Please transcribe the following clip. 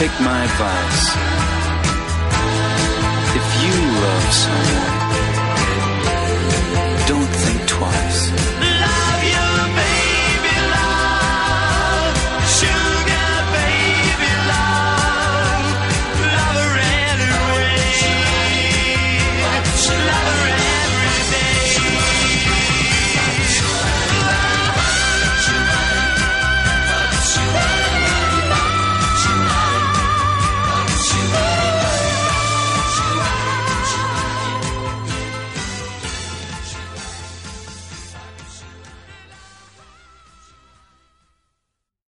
take my advice.